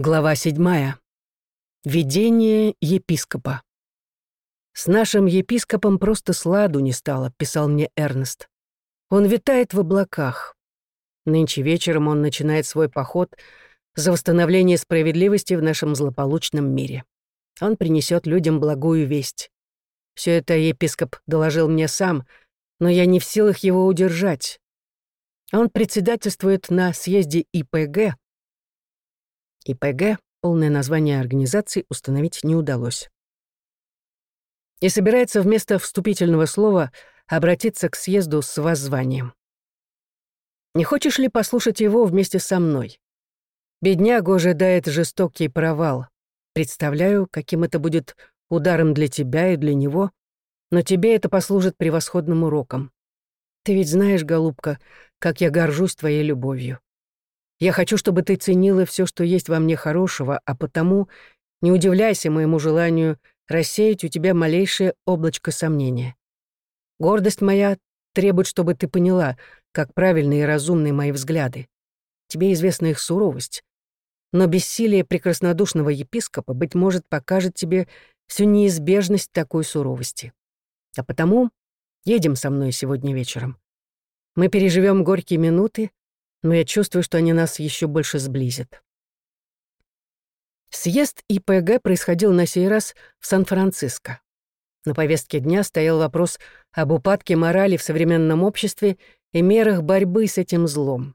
Глава седьмая. Видение епископа. «С нашим епископом просто сладу не стало», — писал мне Эрнест. «Он витает в облаках. Нынче вечером он начинает свой поход за восстановление справедливости в нашем злополучном мире. Он принесет людям благую весть. Все это епископ доложил мне сам, но я не в силах его удержать. Он председательствует на съезде ИПГ, ИПГ, полное название организации, установить не удалось. И собирается вместо вступительного слова обратиться к съезду с воззванием. Не хочешь ли послушать его вместе со мной? Беднягу ожидает жестокий провал. Представляю, каким это будет ударом для тебя и для него, но тебе это послужит превосходным уроком. Ты ведь знаешь, голубка, как я горжусь твоей любовью. Я хочу, чтобы ты ценила все, что есть во мне хорошего, а потому не удивляйся моему желанию рассеять у тебя малейшее облачко сомнения. Гордость моя требует, чтобы ты поняла, как правильны и разумны мои взгляды. Тебе известна их суровость. Но бессилие прекраснодушного епископа, быть может, покажет тебе всю неизбежность такой суровости. А потому едем со мной сегодня вечером. Мы переживем горькие минуты, но я чувствую, что они нас еще больше сблизят. Съезд ИПГ происходил на сей раз в Сан-Франциско. На повестке дня стоял вопрос об упадке морали в современном обществе и мерах борьбы с этим злом.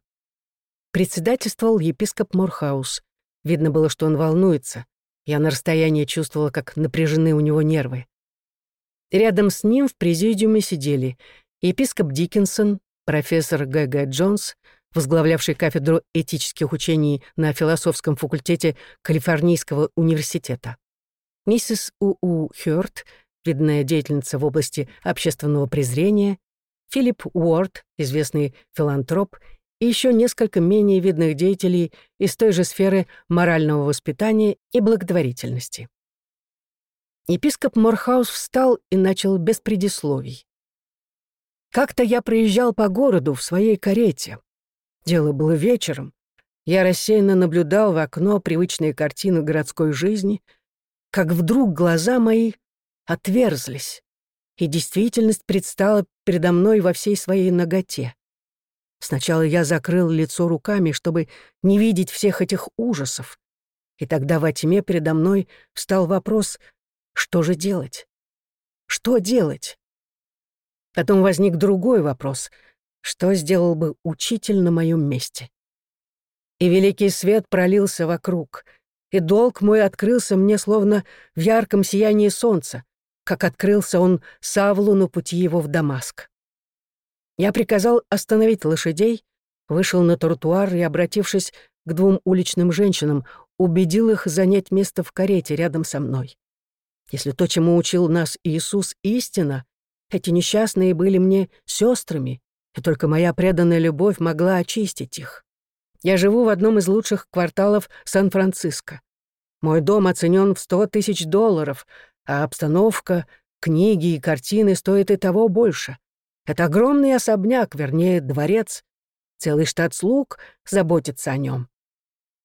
Председательствовал епископ Морхаус. Видно было, что он волнуется. Я на расстоянии чувствовала, как напряжены у него нервы. Рядом с ним в президиуме сидели епископ Диккенсон, профессор Г.Г. Джонс, возглавлявший кафедру этических учений на философском факультете Калифорнийского университета. Миссис У.У. Хёрт, видная деятельница в области общественного презрения, Филипп Уорд, известный филантроп, и еще несколько менее видных деятелей из той же сферы морального воспитания и благотворительности. Епископ Морхаус встал и начал без предисловий. «Как-то я проезжал по городу в своей карете. Дело было вечером. Я рассеянно наблюдал в окно привычные картины городской жизни, как вдруг глаза мои отверзлись, и действительность предстала передо мной во всей своей ноготе. Сначала я закрыл лицо руками, чтобы не видеть всех этих ужасов, и тогда во тьме передо мной встал вопрос, что же делать? Что делать? Потом возник другой вопрос — что сделал бы учитель на моем месте. И великий свет пролился вокруг, и долг мой открылся мне словно в ярком сиянии солнца, как открылся он Савлу на пути его в Дамаск. Я приказал остановить лошадей, вышел на тротуар и, обратившись к двум уличным женщинам, убедил их занять место в карете рядом со мной. Если то, чему учил нас Иисус, истина, эти несчастные были мне сестрами, и только моя преданная любовь могла очистить их. Я живу в одном из лучших кварталов Сан-Франциско. Мой дом оценен в сто тысяч долларов, а обстановка, книги и картины стоят и того больше. Это огромный особняк, вернее, дворец. Целый штат слуг заботится о нем.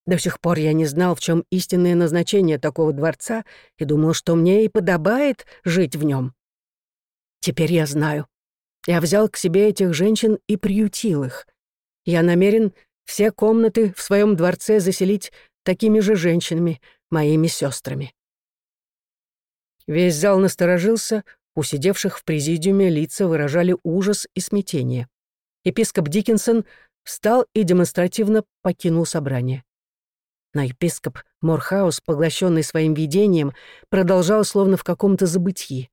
До сих пор я не знал, в чем истинное назначение такого дворца и думал, что мне и подобает жить в нем. Теперь я знаю. Я взял к себе этих женщин и приютил их. Я намерен все комнаты в своем дворце заселить такими же женщинами, моими сестрами. Весь зал насторожился, у сидевших в президиуме лица выражали ужас и смятение. Епископ Диккенсон встал и демонстративно покинул собрание. Но епископ Морхаус, поглощенный своим видением, продолжал словно в каком-то забытии.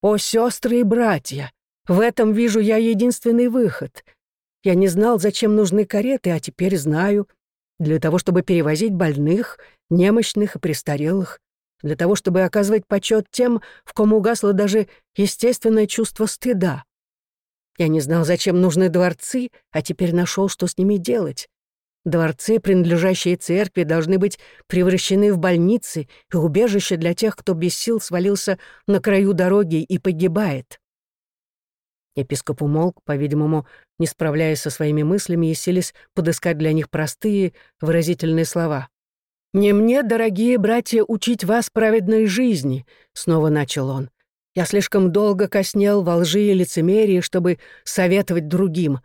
«О, сестры и братья! В этом вижу я единственный выход. Я не знал, зачем нужны кареты, а теперь знаю. Для того, чтобы перевозить больных, немощных и престарелых. Для того, чтобы оказывать почет тем, в ком угасло даже естественное чувство стыда. Я не знал, зачем нужны дворцы, а теперь нашел, что с ними делать. Дворцы, принадлежащие церкви, должны быть превращены в больницы и убежища для тех, кто без сил свалился на краю дороги и погибает. Епископ умолк, по-видимому, не справляясь со своими мыслями и селись подыскать для них простые, выразительные слова. «Не мне, дорогие братья, учить вас праведной жизни», — снова начал он. «Я слишком долго коснел во лжи и лицемерии, чтобы советовать другим.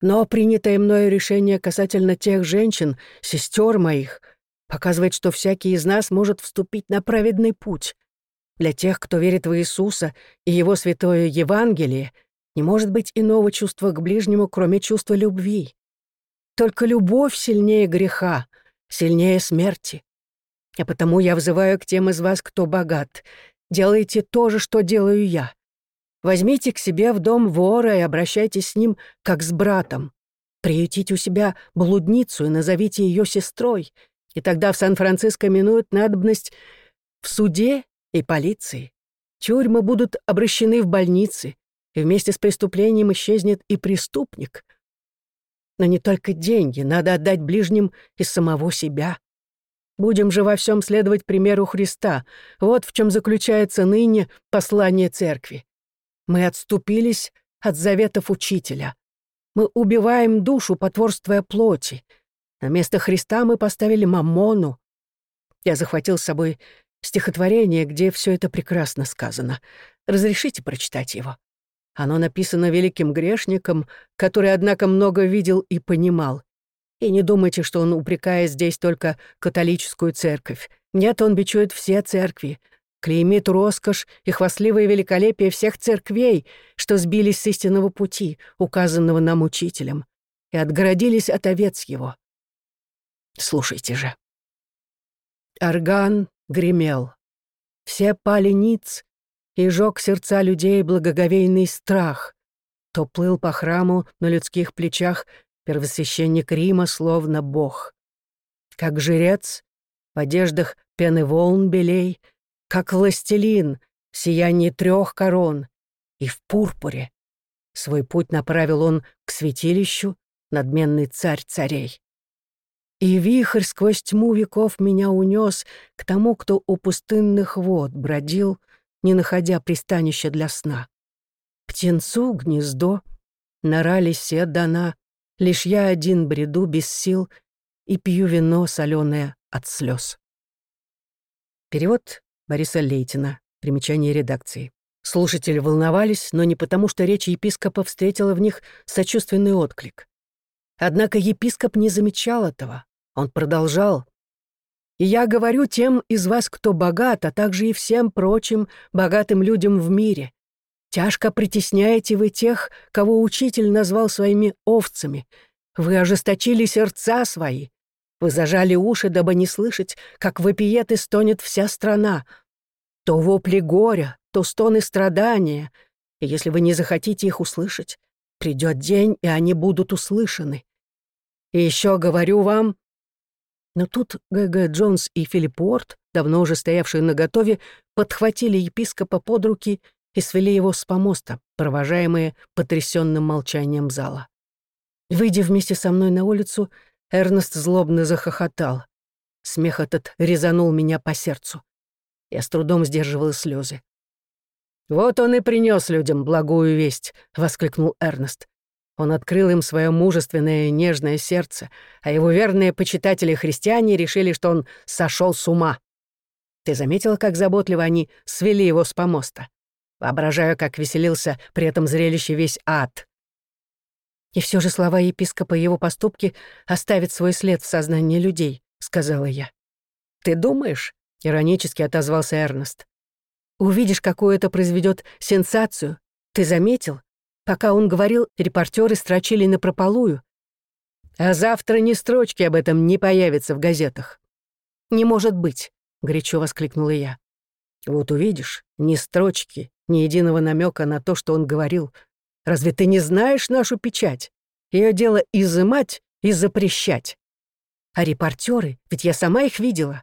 Но принятое мною решение касательно тех женщин, сестер моих, показывает, что всякий из нас может вступить на праведный путь. Для тех, кто верит в Иисуса и Его святое Евангелие, не может быть иного чувства к ближнему, кроме чувства любви. Только любовь сильнее греха, сильнее смерти. А потому я взываю к тем из вас, кто богат. Делайте то же, что делаю я. Возьмите к себе в дом вора и обращайтесь с ним, как с братом. Приютите у себя блудницу и назовите ее сестрой, и тогда в Сан-Франциско минует надобность в суде и полиции. Тюрьмы будут обращены в больницы, и вместе с преступлением исчезнет и преступник. Но не только деньги, надо отдать ближним из самого себя. Будем же во всем следовать примеру Христа. Вот в чем заключается ныне послание церкви. Мы отступились от заветов учителя. Мы убиваем душу, потворствуя плоти. На место Христа мы поставили Мамону. Я захватил с собой стихотворение, где все это прекрасно сказано. Разрешите прочитать его? Оно написано великим грешником, который, однако, много видел и понимал. И не думайте, что он упрекает здесь только католическую церковь. Нет, он бичует все церкви, клеймит роскошь и хвастливое великолепие всех церквей, что сбились с истинного пути, указанного нам учителем, и отгородились от овец его. Слушайте же. Орган гремел. Все пали ниц, и жёг сердца людей благоговейный страх. То плыл по храму на людских плечах первосвященник Рима, словно бог. Как жрец, в одеждах пены волн белей, как властелин, в сиянии трех корон, и в пурпуре. Свой путь направил он к святилищу, надменный царь царей. И вихрь сквозь тьму веков меня унес к тому, кто у пустынных вод бродил — не находя пристанища для сна. Птенцу гнездо, нора лисе дана, лишь я один бреду без сил и пью вино соленое от слез. Перевод Бориса Лейтина. Примечание редакции. Слушатели волновались, но не потому, что речь епископа встретила в них сочувственный отклик. Однако епископ не замечал этого. Он продолжал. И я говорю тем из вас, кто богат, а также и всем прочим богатым людям в мире. Тяжко притесняете вы тех, кого учитель назвал своими овцами. Вы ожесточили сердца свои. Вы зажали уши, дабы не слышать, как вопиет и стонет вся страна. То вопли горя, то стоны страдания. И если вы не захотите их услышать, придет день, и они будут услышаны. И еще говорю вам, но тут Г.Г. Джонс и Филипп Уорд, давно уже стоявшие наготове, подхватили епископа под руки и свели его с помоста, провожаемые потрясенным молчанием зала. Выйдя вместе со мной на улицу, Эрнест злобно захохотал. Смех этот резанул меня по сердцу. Я с трудом сдерживала слезы. «Вот он и принес людям благую весть», — воскликнул Эрнест. Он открыл им свое мужественное нежное сердце, а его верные почитатели-христиане решили, что он сошел с ума. Ты заметила, как заботливо они свели его с помоста? Воображаю, как веселился при этом зрелище весь ад. И все же слова епископа и его поступки оставят свой след в сознании людей, сказала я. Ты думаешь? Иронически отозвался Эрнест. Увидишь, какую это произведет сенсацию. Ты заметил? Пока он говорил, репортеры строчили на прополую. А завтра ни строчки об этом не появятся в газетах. «Не может быть», — горячо воскликнула я. «Вот увидишь, ни строчки, ни единого намека на то, что он говорил. Разве ты не знаешь нашу печать? Ее дело изымать и запрещать. А репортеры, ведь я сама их видела.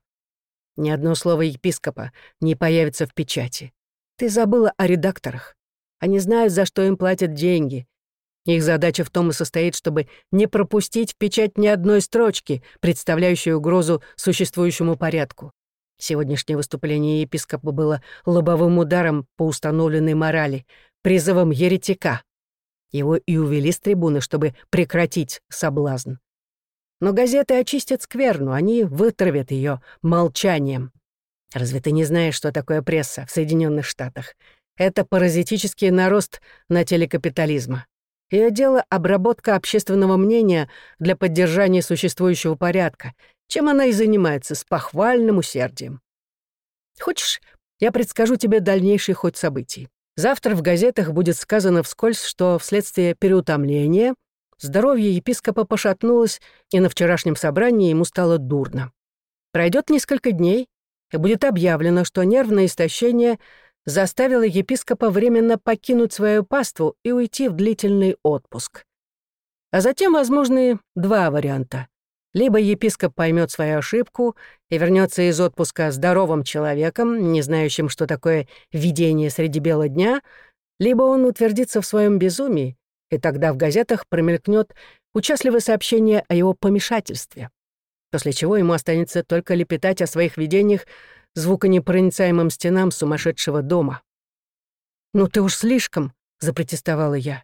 Ни одно слово епископа не появится в печати. Ты забыла о редакторах. Они знают, за что им платят деньги. Их задача в том и состоит, чтобы не пропустить в печать ни одной строчки, представляющей угрозу существующему порядку. Сегодняшнее выступление епископа было лобовым ударом по установленной морали, призывом еретика. Его и увели с трибуны, чтобы прекратить соблазн. Но газеты очистят скверну, они вытравят ее молчанием. Разве ты не знаешь, что такое пресса в Соединенных Штатах? Это паразитический нарост на телекапитализма. Ее дело — обработка общественного мнения для поддержания существующего порядка, чем она и занимается с похвальным усердием. Хочешь, я предскажу тебе дальнейший ход событий. Завтра в газетах будет сказано вскользь, что вследствие переутомления здоровье епископа пошатнулось, и на вчерашнем собрании ему стало дурно. Пройдет несколько дней, и будет объявлено, что нервное истощение заставило епископа временно покинуть свою паству и уйти в длительный отпуск. А затем возможны два варианта. Либо епископ поймет свою ошибку и вернется из отпуска здоровым человеком, не знающим, что такое видение среди бела дня, либо он утвердится в своем безумии, и тогда в газетах промелькнет участливое сообщение о его помешательстве, после чего ему останется только лепетать о своих видениях звуконепроницаемым стенам сумасшедшего дома. «Ну ты уж слишком», — запротестовала я.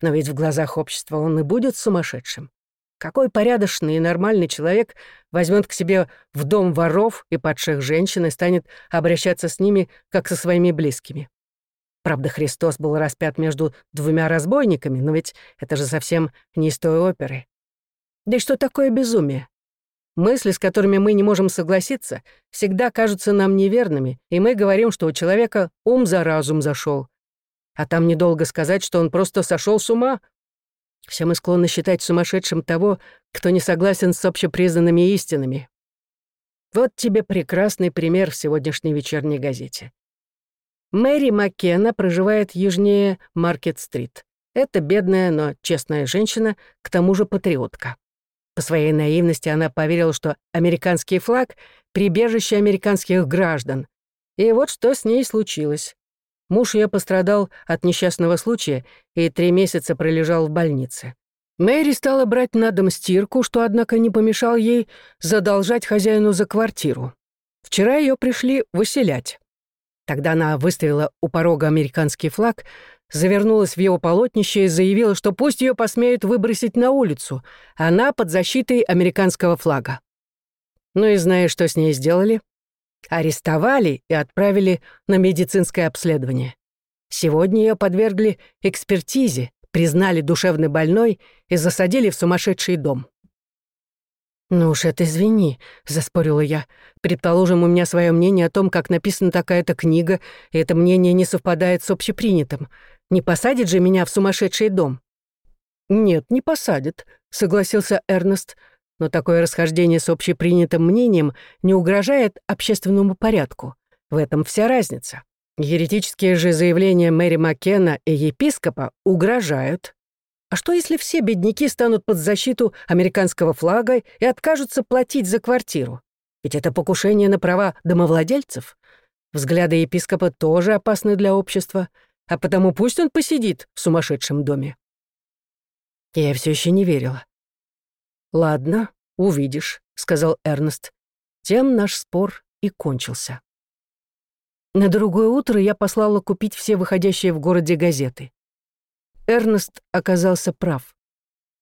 «Но ведь в глазах общества он и будет сумасшедшим. Какой порядочный и нормальный человек возьмет к себе в дом воров и падших женщин и станет обращаться с ними, как со своими близкими? Правда, Христос был распят между двумя разбойниками, но ведь это же совсем не из той оперы. Да и что такое безумие? Мысли, с которыми мы не можем согласиться, всегда кажутся нам неверными, и мы говорим, что у человека ум за разум зашел. А там недолго сказать, что он просто сошел с ума, все мы склонны считать сумасшедшим того, кто не согласен с общепризнанными истинами. Вот тебе прекрасный пример в сегодняшней вечерней газете. Мэри Маккена проживает южнее Маркет-стрит. Это бедная, но честная женщина, к тому же патриотка. По своей наивности она поверила, что американский флаг — прибежище американских граждан. И вот что с ней случилось. Муж ее пострадал от несчастного случая и три месяца пролежал в больнице. Мэри стала брать на дом стирку, что, однако, не помешал ей задолжать хозяину за квартиру. Вчера ее пришли выселять. Тогда она выставила у порога американский флаг, завернулась в его полотнище и заявила, что пусть ее посмеют выбросить на улицу, она под защитой американского флага. Ну и знаешь, что с ней сделали? Арестовали и отправили на медицинское обследование. Сегодня ее подвергли экспертизе, признали душевно больной и засадили в сумасшедший дом. «Ну уж это извини», — заспорила я. «Предположим, у меня свое мнение о том, как написана такая-то книга, и это мнение не совпадает с общепринятым. Не посадит же меня в сумасшедший дом?» «Нет, не посадит», — согласился Эрнест. Но такое расхождение с общепринятым мнением не угрожает общественному порядку. В этом вся разница. Еретические же заявления Мэри Маккена и епископа угрожают. А что, если все бедняки станут под защиту американского флага и откажутся платить за квартиру? Ведь это покушение на права домовладельцев. Взгляды епископа тоже опасны для общества, а потому пусть он посидит в сумасшедшем доме. Я все еще не верила. «Ладно, увидишь», — сказал Эрнест. Тем наш спор и кончился. На другое утро я послала купить все выходящие в городе газеты. Эрнест оказался прав.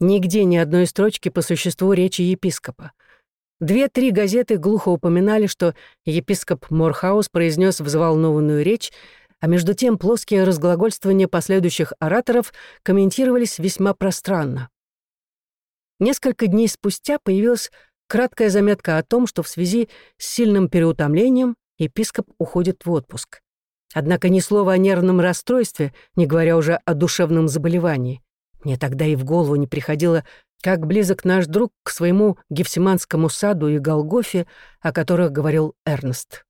Нигде ни одной строчки по существу речи епископа. Две-три газеты глухо упоминали, что епископ Морхаус произнес взволнованную речь, а между тем плоские разглагольствования последующих ораторов комментировались весьма пространно. Несколько дней спустя появилась краткая заметка о том, что в связи с сильным переутомлением епископ уходит в отпуск. Однако ни слова о нервном расстройстве, не говоря уже о душевном заболевании. Мне тогда и в голову не приходило, как близок наш друг к своему Гефсиманскому саду и Голгофе, о которых говорил Эрнест.